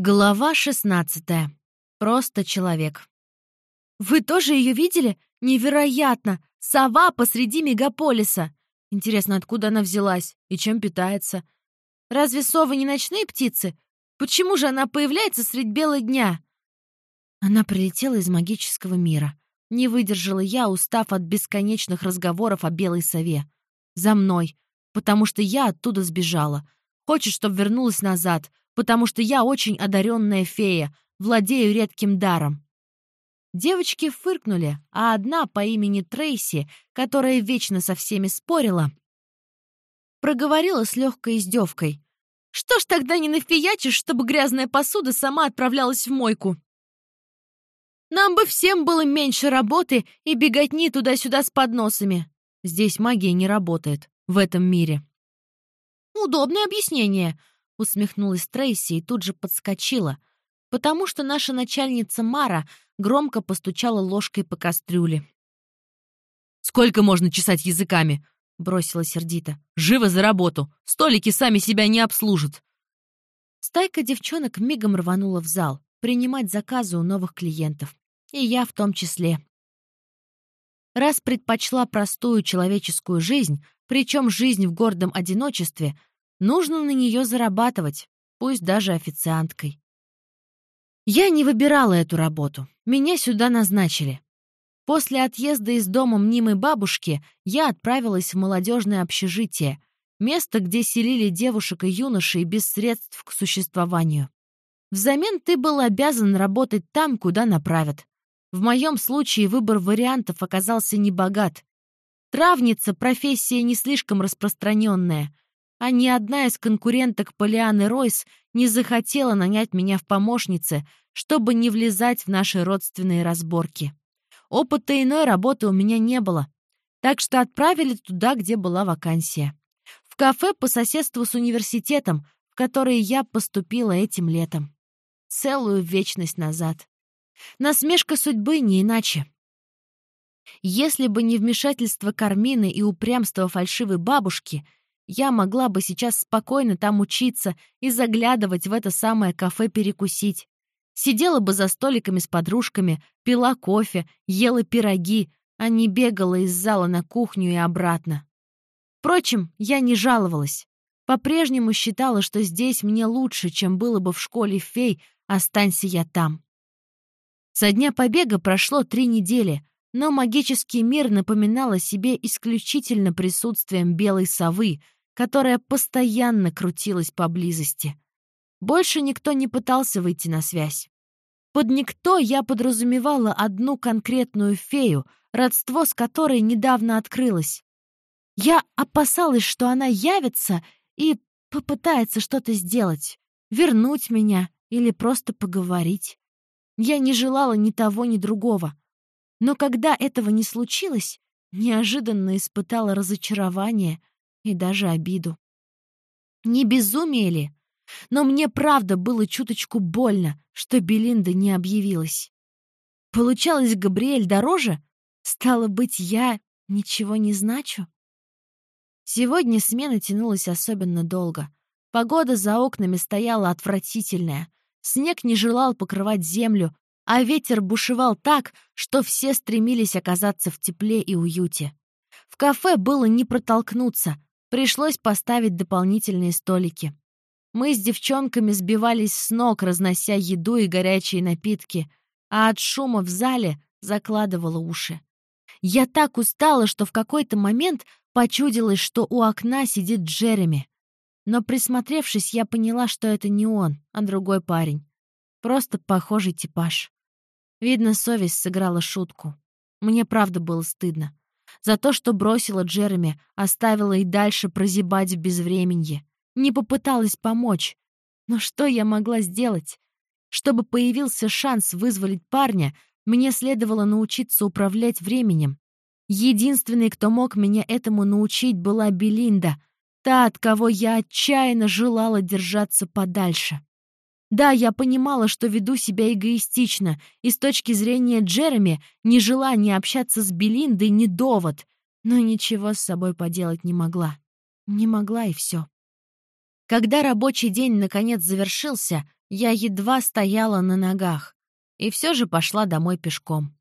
Глава 16. Просто человек. Вы тоже ее видели? Невероятно! Сова посреди мегаполиса. Интересно, откуда она взялась и чем питается? Разве совы не ночные птицы? Почему же она появляется средь бела дня? Она прилетела из магического мира. Не выдержала я, устав от бесконечных разговоров о белой сове. За мной, потому что я оттуда сбежала. Хочет, чтобы вернулась назад, потому что я очень одаренная фея, владею редким даром. Девочки фыркнули, а одна по имени Трейси, которая вечно со всеми спорила, проговорила с легкой издевкой. «Что ж тогда не нафиячишь, чтобы грязная посуда сама отправлялась в мойку?» «Нам бы всем было меньше работы и беготни туда-сюда с подносами. Здесь магия не работает, в этом мире». «Удобное объяснение», Усмехнулась Трейси и тут же подскочила, потому что наша начальница Мара громко постучала ложкой по кастрюле. «Сколько можно чесать языками?» — бросила сердито. «Живо за работу! Столики сами себя не обслужат!» Стайка девчонок мигом рванула в зал, принимать заказы у новых клиентов. И я в том числе. Раз предпочла простую человеческую жизнь, причем жизнь в гордом одиночестве, Нужно на нее зарабатывать, пусть даже официанткой. Я не выбирала эту работу. Меня сюда назначили. После отъезда из дома мнимой бабушки я отправилась в молодежное общежитие, место, где селили девушек и юношей без средств к существованию. Взамен ты был обязан работать там, куда направят. В моем случае выбор вариантов оказался небогат. Травница — профессия не слишком распространенная — а ни одна из конкуренток Полианы Ройс не захотела нанять меня в помощнице, чтобы не влезать в наши родственные разборки. Опыта иной работы у меня не было, так что отправили туда, где была вакансия. В кафе по соседству с университетом, в который я поступила этим летом. Целую вечность назад. Насмешка судьбы не иначе. Если бы не вмешательство Кармины и упрямство фальшивой бабушки — я могла бы сейчас спокойно там учиться и заглядывать в это самое кафе перекусить. Сидела бы за столиками с подружками, пила кофе, ела пироги, а не бегала из зала на кухню и обратно. Впрочем, я не жаловалась. По-прежнему считала, что здесь мне лучше, чем было бы в школе фей, останься я там. Со дня побега прошло три недели, но магический мир напоминал о себе исключительно присутствием белой совы — которая постоянно крутилась поблизости. Больше никто не пытался выйти на связь. Под «никто» я подразумевала одну конкретную фею, родство с которой недавно открылось. Я опасалась, что она явится и попытается что-то сделать, вернуть меня или просто поговорить. Я не желала ни того, ни другого. Но когда этого не случилось, неожиданно испытала разочарование и даже обиду. Не безумие ли? Но мне правда было чуточку больно, что Белинда не объявилась. Получалось, Габриэль дороже? Стало быть, я ничего не значу? Сегодня смена тянулась особенно долго. Погода за окнами стояла отвратительная. Снег не желал покрывать землю, а ветер бушевал так, что все стремились оказаться в тепле и уюте. В кафе было не протолкнуться, Пришлось поставить дополнительные столики. Мы с девчонками сбивались с ног, разнося еду и горячие напитки, а от шума в зале закладывало уши. Я так устала, что в какой-то момент почудилось, что у окна сидит Джереми. Но присмотревшись, я поняла, что это не он, а другой парень. Просто похожий типаж. Видно, совесть сыграла шутку. Мне правда было стыдно. За то, что бросила Джереми, оставила и дальше прозябать в безвременье. Не попыталась помочь. Но что я могла сделать? Чтобы появился шанс вызволить парня, мне следовало научиться управлять временем. Единственной, кто мог меня этому научить, была Белинда, та, от кого я отчаянно желала держаться подальше. Да, я понимала, что веду себя эгоистично, и с точки зрения Джереми нежелание общаться с Белиндой не довод, но ничего с собой поделать не могла. Не могла и все. Когда рабочий день наконец завершился, Я едва стояла на ногах и все же пошла домой пешком.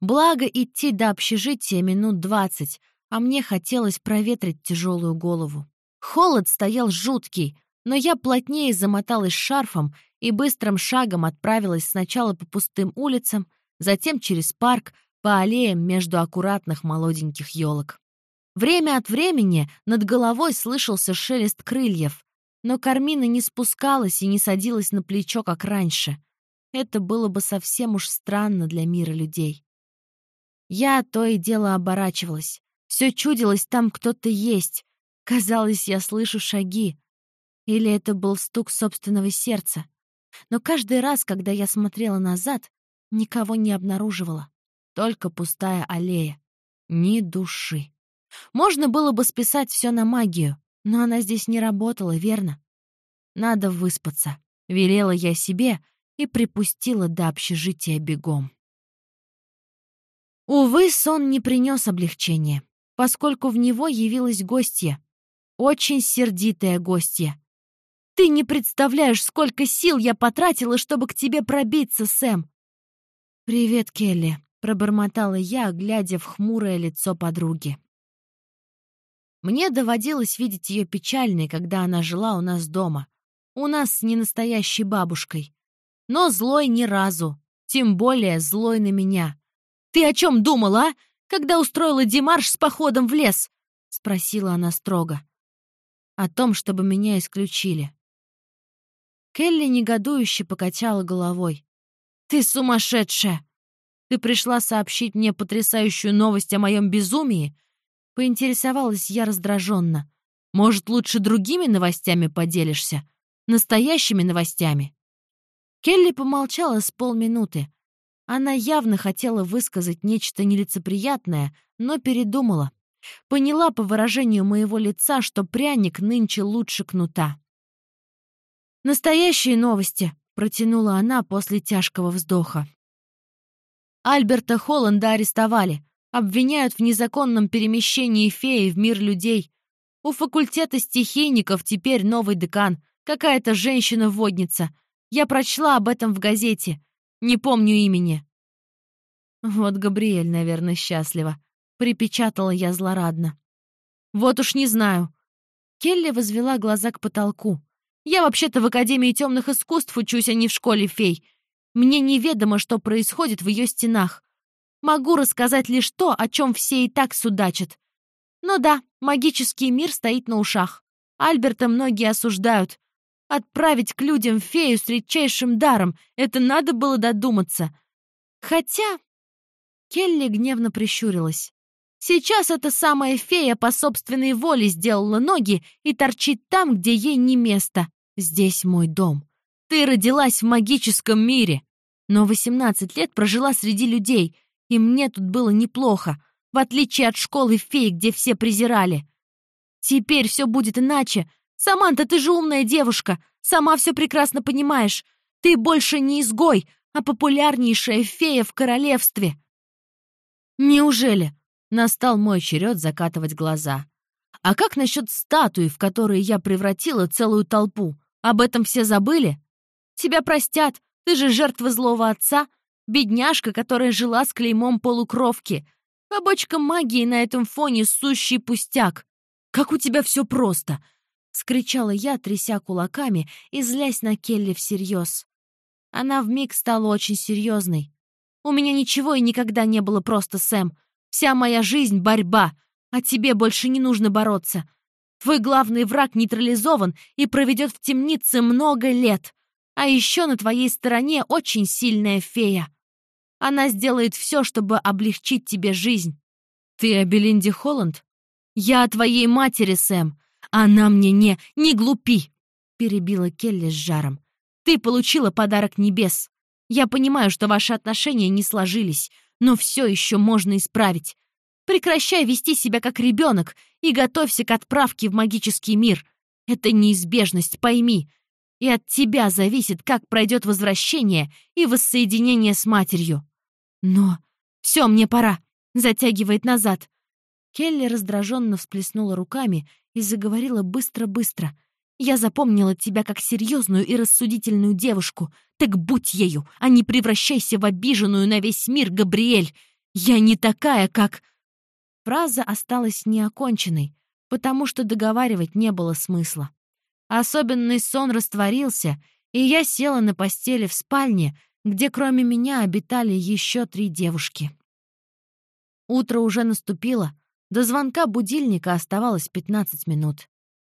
Благо, идти до общежития минут двадцать, а мне хотелось проветрить тяжелую голову. Холод стоял жуткий, но я плотнее замоталась шарфом и быстрым шагом отправилась сначала по пустым улицам, затем через парк, по аллеям между аккуратных молоденьких елок. Время от времени над головой слышался шелест крыльев, но Кармина не спускалась и не садилась на плечо, как раньше. Это было бы совсем уж странно для мира людей. Я то и дело оборачивалась. Все чудилось, там кто-то есть. Казалось, я слышу шаги. Или это был стук собственного сердца. Но каждый раз, когда я смотрела назад, никого не обнаруживала. Только пустая аллея. Ни души. Можно было бы списать все на магию, но она здесь не работала, верно? Надо выспаться. Велела я себе и припустила до общежития бегом. Увы, сон не принес облегчения, поскольку в него явилась гостья. Очень сердитая гостья. «Ты не представляешь, сколько сил я потратила, чтобы к тебе пробиться, Сэм!» «Привет, Келли», — пробормотала я, глядя в хмурое лицо подруги. Мне доводилось видеть ее печальной, когда она жила у нас дома. У нас с ненастоящей бабушкой. Но злой ни разу. Тем более злой на меня. «Ты о чем думала? Когда устроила демарш с походом в лес?» — спросила она строго. «О том, чтобы меня исключили». Келли негодующе покачала головой. «Ты сумасшедшая! Ты пришла сообщить мне потрясающую новость о моем безумии?» Поинтересовалась я раздраженно. «Может, лучше другими новостями поделишься? Настоящими новостями?» Келли помолчала с полминуты, она явно хотела высказать нечто нелицеприятное, но передумала. Поняла по выражению моего лица, что пряник нынче лучше кнута. «Настоящие новости», — протянула она после тяжкого вздоха. Альберта Холланда арестовали, обвиняют в незаконном перемещении феи в мир людей. У факультета стихийников теперь новый декан, какая-то женщина-водница. Я прочла об этом в газете. Не помню имени». «Вот Габриэль, наверное, счастлива», — припечатала я злорадно. «Вот уж не знаю». Келли возвела глаза к потолку. «Я вообще-то в Академии темных искусств учусь, а не в школе фей. Мне неведомо, что происходит в ее стенах. Могу рассказать лишь то, о чем все и так судачат. Ну да, магический мир стоит на ушах. Альберта многие осуждают. Отправить к людям фею с редчайшим даром — это надо было додуматься. Хотя... Келли гневно прищурилась. Сейчас эта самая фея по собственной воле сделала ноги и торчит там, где ей не место. Здесь мой дом. Ты родилась в магическом мире. Но 18 лет прожила среди людей, и мне тут было неплохо, в отличие от школы фей, где все презирали. Теперь все будет иначе, «Саманта, ты же умная девушка! Сама все прекрасно понимаешь! Ты больше не изгой, а популярнейшая фея в королевстве!» «Неужели?» — настал мой черед закатывать глаза. «А как насчет статуи, в которую я превратила целую толпу? Об этом все забыли? Тебя простят, ты же жертва злого отца, бедняжка, которая жила с клеймом полукровки. Побочка магии на этом фоне сущий пустяк. Как у тебя все просто!» — скричала я, тряся кулаками и злясь на Келли всерьез. Она вмиг стала очень серьезной. «У меня ничего и никогда не было просто, Сэм. Вся моя жизнь — борьба, а тебе больше не нужно бороться. Твой главный враг нейтрализован и проведет в темнице много лет. А еще на твоей стороне очень сильная фея. Она сделает все, чтобы облегчить тебе жизнь. Ты о Белинде Холланд? Я о твоей матери, Сэм. «Она мне не... не глупи!» — перебила Келли с жаром. «Ты получила подарок небес. Я понимаю, что ваши отношения не сложились, но все еще можно исправить. Прекращай вести себя как ребенок и готовься к отправке в магический мир. Это неизбежность, пойми. И от тебя зависит, как пройдет возвращение и воссоединение с матерью. Но... Все, мне пора. Затягивает назад. Келли раздраженно всплеснула руками и заговорила быстро-быстро. Я запомнила тебя как серьезную и рассудительную девушку. Так будь ею, а не превращайся в обиженную на весь мир, Габриэль. Я не такая, как...» Фраза осталась неоконченной, потому что договаривать не было смысла. Особенный сон растворился, и я села на постели в спальне, где кроме меня обитали еще три девушки. Утро уже наступило, до звонка будильника оставалось 15 минут.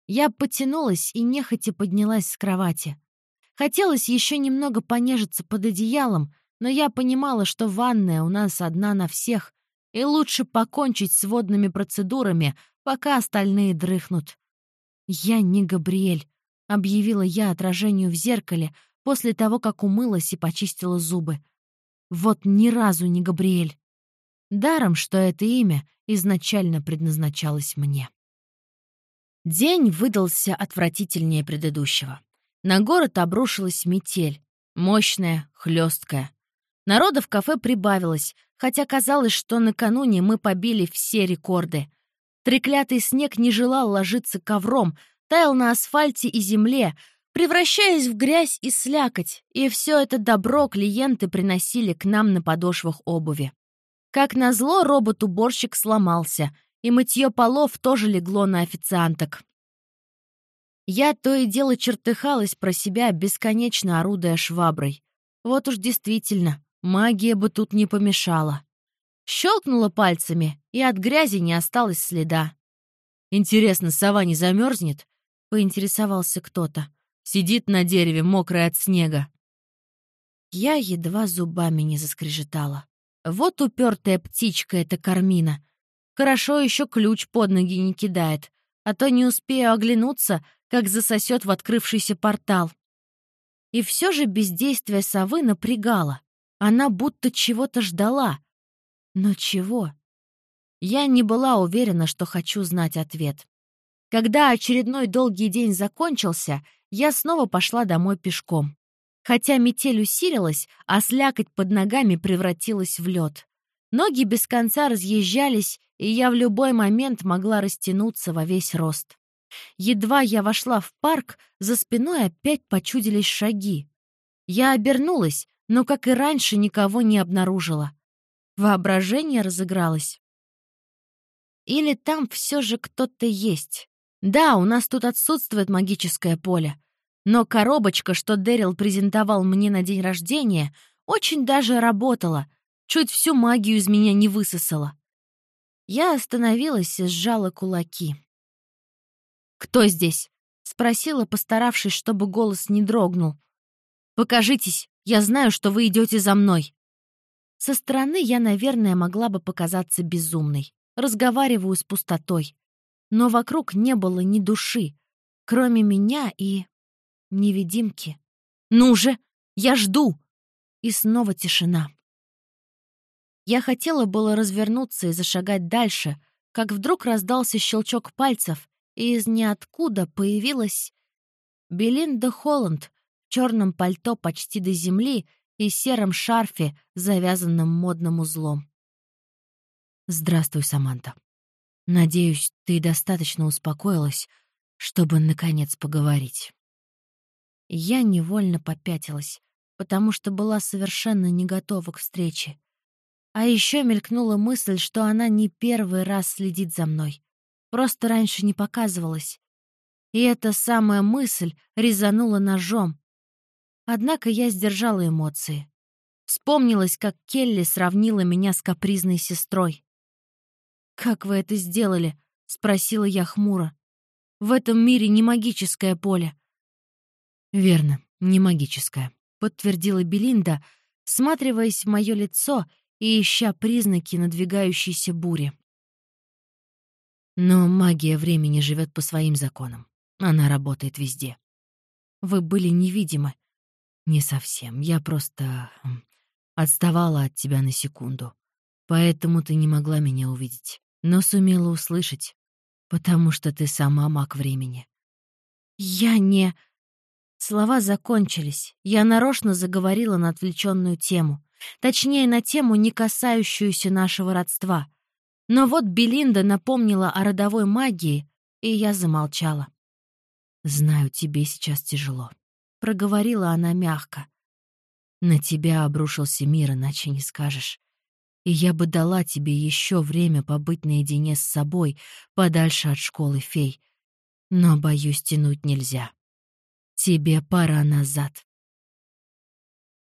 Я потянулась и нехотя поднялась с кровати. Хотелось еще немного понежиться под одеялом, но я понимала, что ванная у нас одна на всех, и лучше покончить с водными процедурами, пока остальные дрыхнут. «Я не Габриэль», — объявила я отражению в зеркале после того, как умылась и почистила зубы. «Вот ни разу не Габриэль». Даром, что это имя изначально предназначалось мне. День выдался отвратительнее предыдущего. На город обрушилась метель. Мощная, хлесткая. Народа в кафе прибавилось, хотя казалось, что накануне мы побили все рекорды. Треклятый снег не желал ложиться ковром, таял на асфальте и земле, превращаясь в грязь и слякоть, и все это добро клиенты приносили к нам на подошвах обуви. Как назло, робот-уборщик сломался, и мытье полов тоже легло на официанток. Я то и дело чертыхалась про себя, бесконечно орудуя шваброй. Вот уж действительно, магия бы тут не помешала. Щелкнула пальцами, и от грязи не осталось следа. «Интересно, сова не замерзнет?» — поинтересовался кто-то. Сидит на дереве, мокрая от снега. Я едва зубами не заскрежетала. Вот упертая птичка эта Кармина. Хорошо еще ключ под ноги не кидает, а то не успею оглянуться, как засосет в открывшийся портал. И все же бездействие совы напрягало. Она будто чего-то ждала. Но чего? Я не была уверена, что хочу знать ответ. Когда очередной долгий день закончился, я снова пошла домой пешком. Хотя метель усилилась, а слякоть под ногами превратилась в лед. Ноги без конца разъезжались, и я в любой момент могла растянуться во весь рост. Едва я вошла в парк, за спиной опять почудились шаги. Я обернулась, но, как и раньше, никого не обнаружила. Воображение разыгралось. Или там все же кто-то есть. Да, у нас тут отсутствует магическое поле, но коробочка, что Дэрил презентовал мне на день рождения, очень даже работала, чуть всю магию из меня не высосала. Я остановилась и сжала кулаки. «Кто здесь?» — спросила, постаравшись, чтобы голос не дрогнул. «Покажитесь, я знаю, что вы идете за мной». Со стороны я, наверное, могла бы показаться безумной. Разговариваю с пустотой. Но вокруг не было ни души, кроме меня и невидимки. «Ну же! Я жду!» И снова тишина. Я хотела было развернуться и зашагать дальше, как вдруг раздался щелчок пальцев, и из ниоткуда появилась Белинда Холланд в черном пальто почти до земли и сером шарфе, завязанном модным узлом. «Здравствуй, Саманта. Надеюсь, ты достаточно успокоилась, чтобы, наконец, поговорить». Я невольно попятилась, потому что была совершенно не готова к встрече. А еще мелькнула мысль, что она не первый раз следит за мной. Просто раньше не показывалась. И эта самая мысль резанула ножом. Однако я сдержала эмоции. Вспомнилось, как Келли сравнила меня с капризной сестрой. «Как вы это сделали?» — спросила я хмуро. «В этом мире не магическое поле. «Верно, не магическая», — подтвердила Белинда, всматриваясь в мое лицо и ища признаки надвигающейся бури. Но магия времени живет по своим законам. Она работает везде. Вы были невидимы. Не совсем. Я просто отставала от тебя на секунду. Поэтому ты не могла меня увидеть. Но сумела услышать, потому что ты сама маг времени. Я не... Слова закончились. Я нарочно заговорила на отвлеченную тему. Точнее, на тему, не касающуюся нашего родства. Но вот Белинда напомнила о родовой магии, и я замолчала. «Знаю, тебе сейчас тяжело», — проговорила она мягко. «На тебя обрушился мир, иначе не скажешь. И я бы дала тебе еще время побыть наедине с собой, подальше от школы фей. Но, боюсь, тянуть нельзя. Тебе пора назад».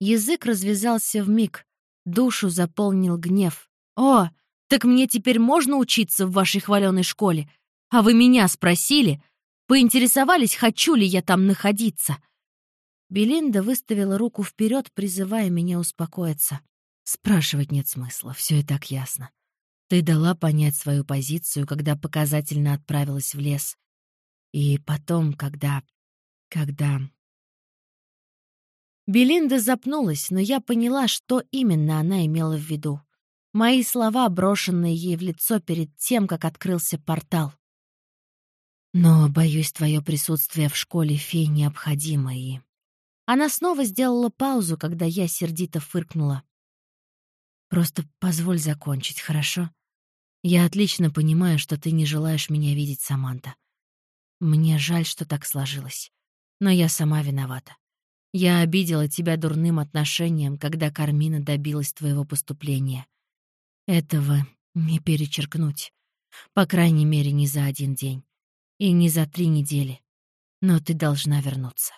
Язык развязался в миг, душу заполнил гнев. «О, так мне теперь можно учиться в вашей хваленой школе? А вы меня спросили? Поинтересовались, хочу ли я там находиться?» Белинда выставила руку вперед, призывая меня успокоиться. «Спрашивать нет смысла, все и так ясно. Ты дала понять свою позицию, когда показательно отправилась в лес. И потом, когда... когда...» Белинда запнулась, но я поняла, что именно она имела в виду. Мои слова, брошенные ей в лицо перед тем, как открылся портал. Но, боюсь, твое присутствие в школе фей необходимо, и... Она снова сделала паузу, когда я сердито фыркнула. «Просто позволь закончить, хорошо? Я отлично понимаю, что ты не желаешь меня видеть, Саманта. Мне жаль, что так сложилось. Но я сама виновата. Я обидела тебя дурным отношением, когда Кармина добилась твоего поступления. Этого не перечеркнуть. По крайней мере, не за один день. И не за три недели. Но ты должна вернуться.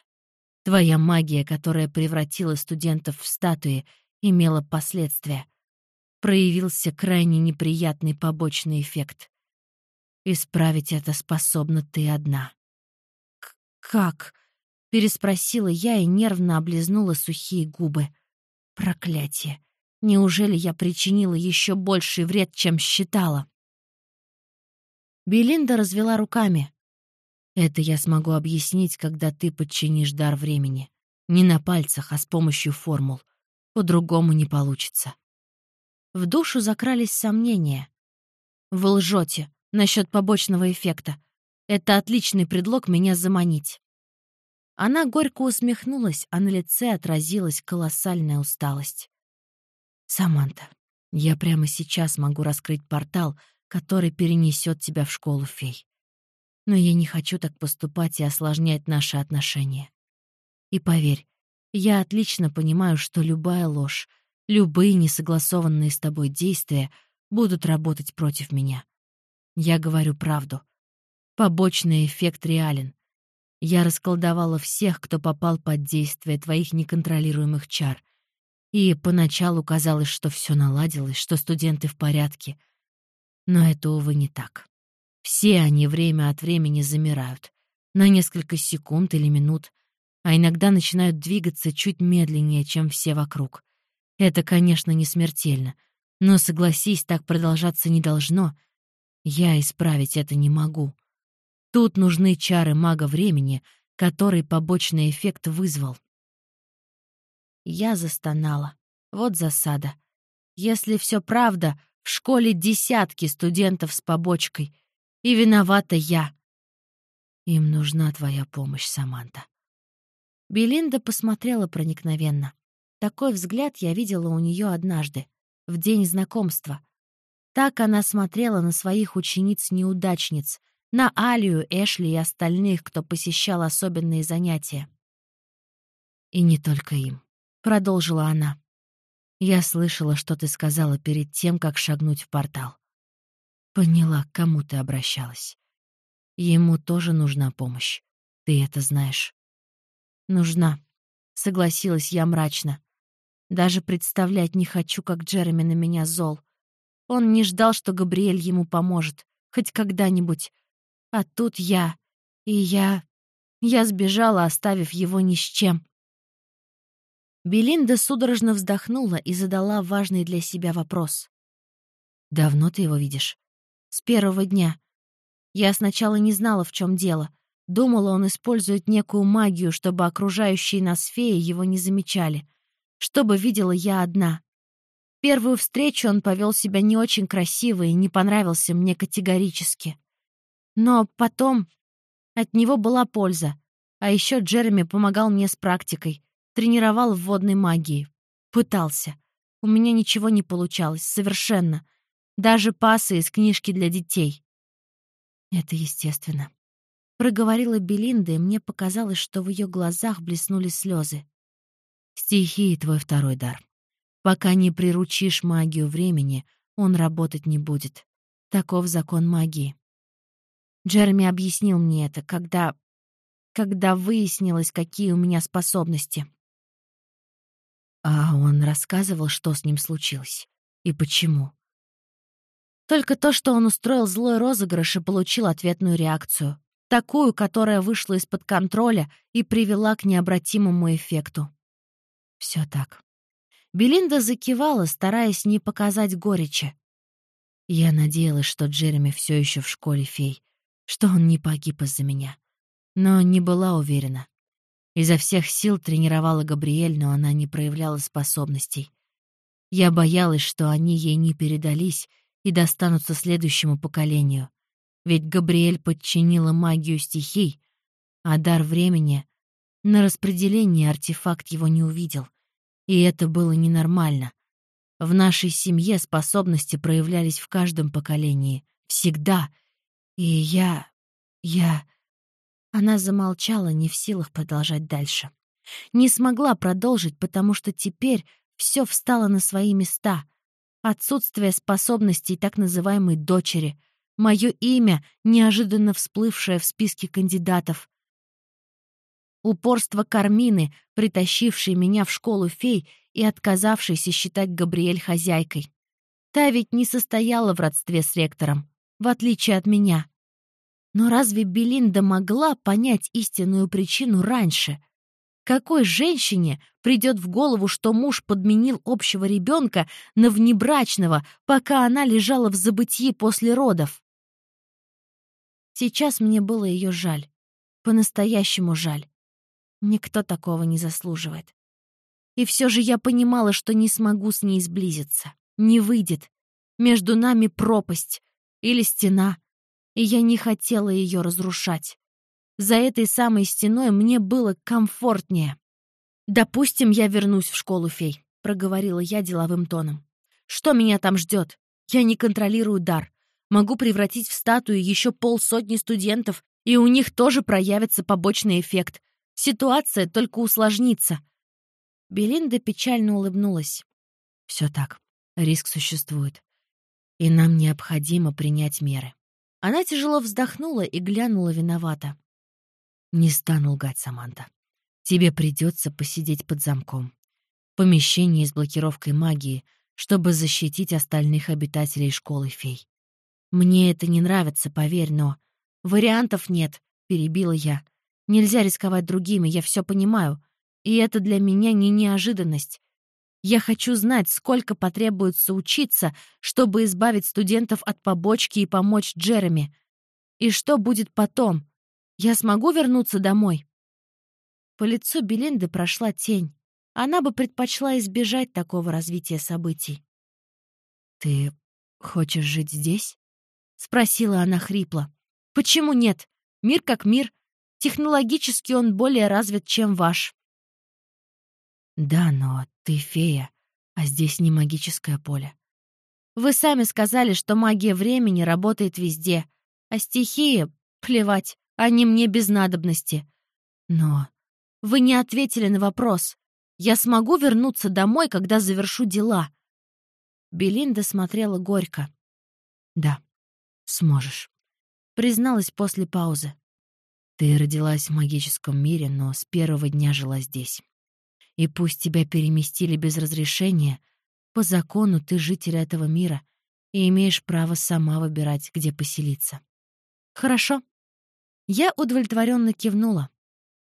Твоя магия, которая превратила студентов в статуи, имела последствия. Проявился крайне неприятный побочный эффект. Исправить это способна ты одна. «Как?» — переспросила я и нервно облизнула сухие губы. «Проклятие! Неужели я причинила еще больший вред, чем считала? Белинда развела руками. Это я смогу объяснить, когда ты подчинишь дар времени. Не на пальцах, а с помощью формул. По-другому не получится. В душу закрались сомнения. Вы лжете насчет побочного эффекта. Это отличный предлог меня заманить. Она горько усмехнулась, а на лице отразилась колоссальная усталость. «Саманта, я прямо сейчас могу раскрыть портал, который перенесет тебя в школу фей. Но я не хочу так поступать и осложнять наши отношения. И поверь, я отлично понимаю, что любая ложь, любые несогласованные с тобой действия будут работать против меня. Я говорю правду. Побочный эффект реален. Я расколдовала всех, кто попал под действие твоих неконтролируемых чар — и поначалу казалось, что все наладилось, что студенты в порядке. Но это, увы, не так. Все они время от времени замирают. На несколько секунд или минут, а иногда начинают двигаться чуть медленнее, чем все вокруг. Это, конечно, не смертельно, но, согласись, так продолжаться не должно. Я исправить это не могу. Тут нужны чары мага времени, который побочный эффект вызвал. Я застонала. Вот засада. Если все правда, в школе десятки студентов с побочкой. И виновата я. Им нужна твоя помощь, Саманта. Белинда посмотрела проникновенно. Такой взгляд я видела у нее однажды, в день знакомства. Так она смотрела на своих учениц-неудачниц, на Алию, Эшли и остальных, кто посещал особенные занятия. И не только им продолжила она. Я слышала, что ты сказала перед тем, как шагнуть в портал. Поняла, к кому ты обращалась. Ему тоже нужна помощь. Ты это знаешь. Нужна, согласилась я мрачно. Даже представлять не хочу, как Джереми на меня зол. Он не ждал, что Габриэль ему поможет, хоть когда-нибудь. А тут я. И я... Я сбежала, оставив его ни с чем. Белинда судорожно вздохнула и задала важный для себя вопрос. «Давно ты его видишь?» «С первого дня. Я сначала не знала, в чем дело. Думала, он использует некую магию, чтобы окружающие нас феи его не замечали. Чтобы видела я одна. Первую встречу он повел себя не очень красиво и не понравился мне категорически. Но потом от него была польза. А еще Джереми помогал мне с практикой. Тренировал в водной магии. Пытался. У меня ничего не получалось, совершенно. Даже пасы из книжки для детей. Это естественно. Проговорила Белинда, и мне показалось, что в ее глазах блеснули слезы. «Стихии — твой второй дар. Пока не приручишь магию времени, он работать не будет. Таков закон магии». Джереми объяснил мне это, когда... когда выяснилось, какие у меня способности. А он рассказывал, что с ним случилось и почему. Только то, что он устроил злой розыгрыш и получил ответную реакцию. Такую, которая вышла из-под контроля и привела к необратимому эффекту. Все так. Белинда закивала, стараясь не показать горечи. Я надеялась, что Джереми все еще в школе фей, что он не погиб из-за меня. Но не была уверена. Изо всех сил тренировала Габриэль, но она не проявляла способностей. Я боялась, что они ей не передались и достанутся следующему поколению. Ведь Габриэль подчинила магию стихий, а дар времени на распределение артефакт его не увидел. И это было ненормально. В нашей семье способности проявлялись в каждом поколении. Всегда. И я... я... Она замолчала, не в силах продолжать дальше. Не смогла продолжить, потому что теперь все встало на свои места. Отсутствие способностей так называемой дочери, мое имя, неожиданно всплывшее в списке кандидатов, упорство Кармины, притащившей меня в школу фей и отказавшейся считать Габриэль хозяйкой. Та ведь не состояла в родстве с ректором, в отличие от меня. Но разве Белинда могла понять истинную причину раньше? Какой женщине придет в голову, что муж подменил общего ребенка на внебрачного, пока она лежала в забытии после родов? Сейчас мне было ее жаль. По-настоящему жаль. Никто такого не заслуживает. И все же я понимала, что не смогу с ней сблизиться. Не выйдет. Между нами пропасть. Или стена и я не хотела ее разрушать. За этой самой стеной мне было комфортнее. «Допустим, я вернусь в школу фей», — проговорила я деловым тоном. «Что меня там ждет? Я не контролирую дар. Могу превратить в статую еще полсотни студентов, и у них тоже проявится побочный эффект. Ситуация только усложнится». Белинда печально улыбнулась. «Все так. Риск существует. И нам необходимо принять меры. Она тяжело вздохнула и глянула виновато. «Не стану лгать, Саманта. Тебе придется посидеть под замком. Помещение с блокировкой магии, чтобы защитить остальных обитателей школы фей. Мне это не нравится, поверь, но... Вариантов нет, перебила я. Нельзя рисковать другими, я все понимаю. И это для меня не неожиданность. Я хочу знать, сколько потребуется учиться, чтобы избавить студентов от побочки и помочь Джереми. И что будет потом? Я смогу вернуться домой?» По лицу Белинды прошла тень. Она бы предпочла избежать такого развития событий. «Ты хочешь жить здесь?» — спросила она хрипло. «Почему нет? Мир как мир. Технологически он более развит, чем ваш. «Да, но ты фея, а здесь не магическое поле». «Вы сами сказали, что магия времени работает везде, а стихии — плевать, они мне без надобности. Но вы не ответили на вопрос. Я смогу вернуться домой, когда завершу дела?» Белинда смотрела горько. «Да, сможешь», — призналась после паузы. «Ты родилась в магическом мире, но с первого дня жила здесь. И пусть тебя переместили без разрешения, по закону ты житель этого мира и имеешь право сама выбирать, где поселиться. Хорошо. Я удовлетворенно кивнула.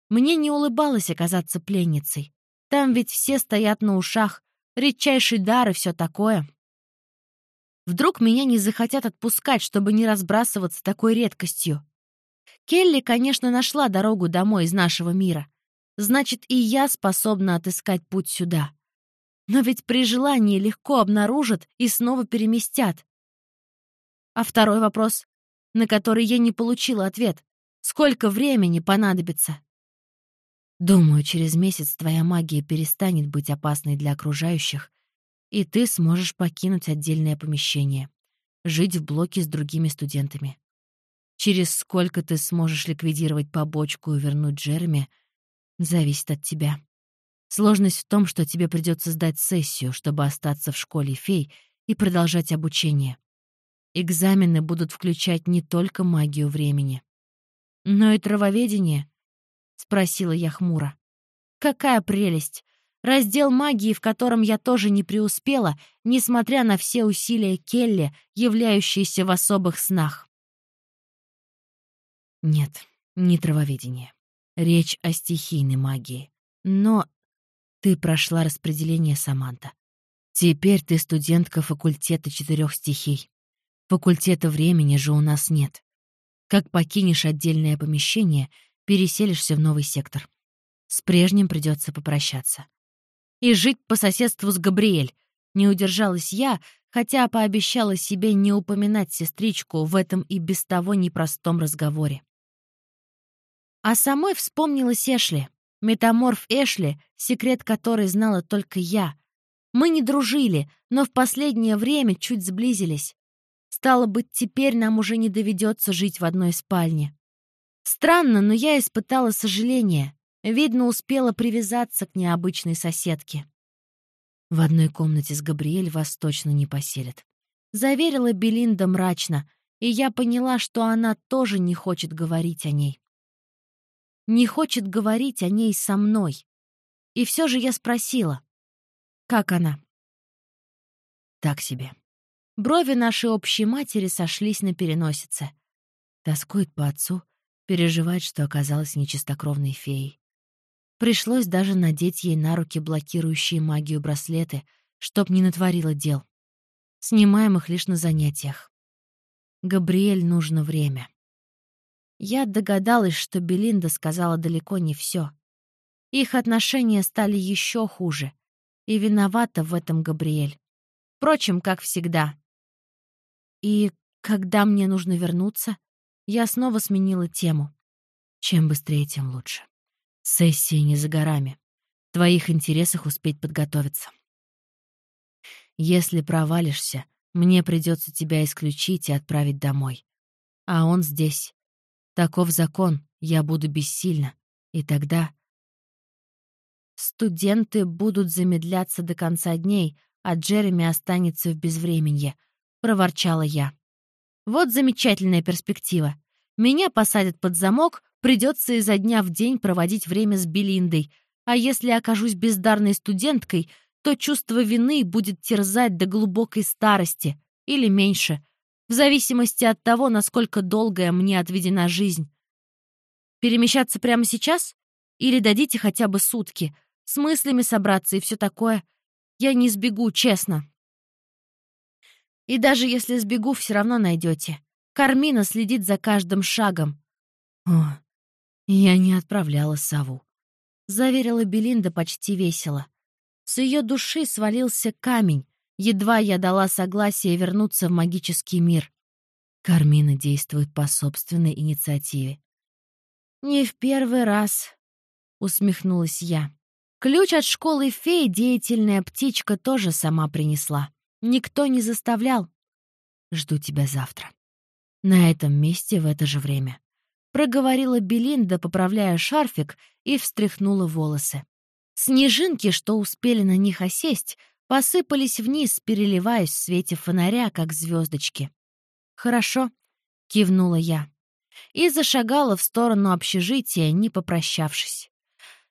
Мне не улыбалось оказаться пленницей. Там ведь все стоят на ушах, редчайший дар и все такое. Вдруг меня не захотят отпускать, чтобы не разбрасываться такой редкостью. Келли, конечно, нашла дорогу домой из нашего мира. Значит, и я способна отыскать путь сюда. Но ведь при желании легко обнаружат и снова переместят. А второй вопрос, на который я не получила ответ. Сколько времени понадобится? Думаю, через месяц твоя магия перестанет быть опасной для окружающих, и ты сможешь покинуть отдельное помещение, жить в блоке с другими студентами. Через сколько ты сможешь ликвидировать побочку и вернуть Джереми, зависит от тебя. Сложность в том, что тебе придется сдать сессию, чтобы остаться в школе фей и продолжать обучение. Экзамены будут включать не только магию времени. «Но и травоведение?» — спросила я хмуро. «Какая прелесть! Раздел магии, в котором я тоже не преуспела, несмотря на все усилия Келли, являющиеся в особых снах. Нет, не травоведение. Речь о стихийной магии. Но ты прошла распределение, Саманта. Теперь ты студентка факультета четырех стихий. Факультета времени же у нас нет. Как покинешь отдельное помещение, переселишься в новый сектор. С прежним придется попрощаться и жить по соседству с Габриэль. Не удержалась я, хотя пообещала себе не упоминать сестричку в этом и без того непростом разговоре. А самой вспомнилась Эшли, метаморф Эшли, секрет которой знала только я. Мы не дружили, но в последнее время чуть сблизились. Стало быть, теперь нам уже не доведется жить в одной спальне. Странно, но я испытала сожаление. Видно, успела привязаться к необычной соседке. В одной комнате с Габриэль вас точно не поселят. Заверила Белинда мрачно, и я поняла, что она тоже не хочет говорить о ней. Не хочет говорить о ней со мной. И все же я спросила, как она? Так себе. Брови нашей общей матери сошлись на переносице. Тоскует по отцу, переживает, что оказалась нечистокровной феей. Пришлось даже надеть ей на руки блокирующие магию браслеты, чтоб не натворила дел. Снимаем их лишь на занятиях. Габриэль нужно время. Я догадалась, что Белинда сказала далеко не все. Их отношения стали еще хуже, и виновата в этом Габриэль. Впрочем, как всегда. И когда мне нужно вернуться, я снова сменила тему. Чем быстрее, тем лучше. Сессия не за горами. В твоих интересах успеть подготовиться. Если провалишься, мне придется тебя исключить и отправить домой. А он здесь. Таков закон, я буду бессильна. И тогда... Студенты будут замедляться до конца дней, а Джереми останется в безвременье, — проворчала я. Вот замечательная перспектива. Меня посадят под замок, Придется изо дня в день проводить время с Белиндой, а если окажусь бездарной студенткой, то чувство вины будет терзать до глубокой старости или меньше, в зависимости от того, насколько долгая мне отведена жизнь. Перемещаться прямо сейчас? Или дадите хотя бы сутки? С мыслями собраться и все такое? Я не сбегу, честно. И даже если сбегу, все равно найдете. Кармина следит за каждым шагом. О, «Я не отправляла сову», — заверила Белинда почти весело. С ее души свалился камень, едва я дала согласие вернуться в магический мир. Кармина действует по собственной инициативе. «Не в первый раз», — усмехнулась я. «Ключ от школы фей деятельная птичка тоже сама принесла. Никто не заставлял. Жду тебя завтра. На этом месте в это же время проговорила Белинда, поправляя шарфик, и встряхнула волосы. Снежинки, что успели на них осесть, посыпались вниз, переливаясь в свете фонаря, как звездочки. «Хорошо», — кивнула я. И зашагала в сторону общежития, не попрощавшись.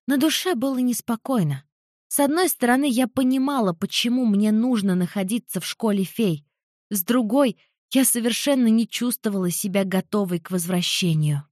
На душе было неспокойно. С одной стороны, я понимала, почему мне нужно находиться в школе фей. С другой, я совершенно не чувствовала себя готовой к возвращению.